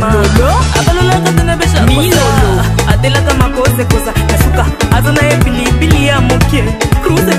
mama abalolaka te na beshakosa atelaka makosekosa kasuka aza na ye pilipili ya moke kruse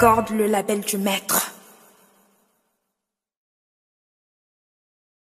Accorde le label du maître.